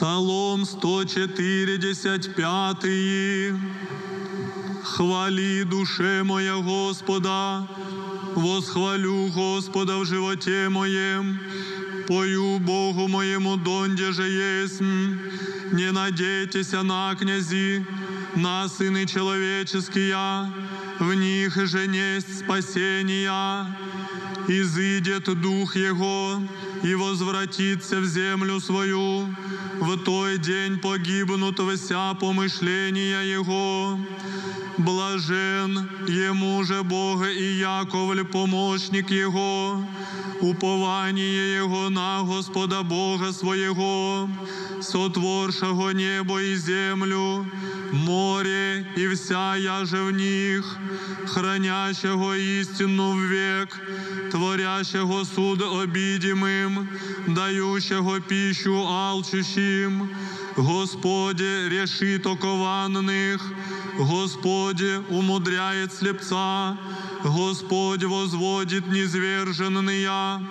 Псалом 145. Хвали душе моя Господа, восхвалю Господа в животе моем, пою Богу моему донде же есмь. Не надейтесь на князи, на сыны человеческие, в них же несть спасения. Изыдет дух его и возвратится в землю свою, в той день погибнут вся помышления его. Блажен ему же Бога и Яковль, помощник его, упование его на Господа Бога своего, сотворшего небо и землю, море и вся яже в них, хранящего истину в век, творящего суд обидимым, дающего пищу алчущим, Господи, решит окованных, Господи, умудряет слепца, Господь возводит низверженные,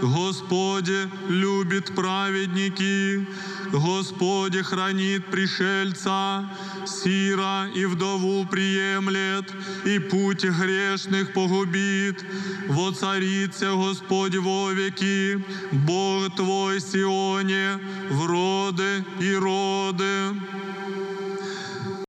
Господи, любит праведники, Господи, хранит пришельца, сира и вдову приемлет, и путь грешных погубит. Воцарится Господь вовеки, Бог Твой Сионе, в роды и роды.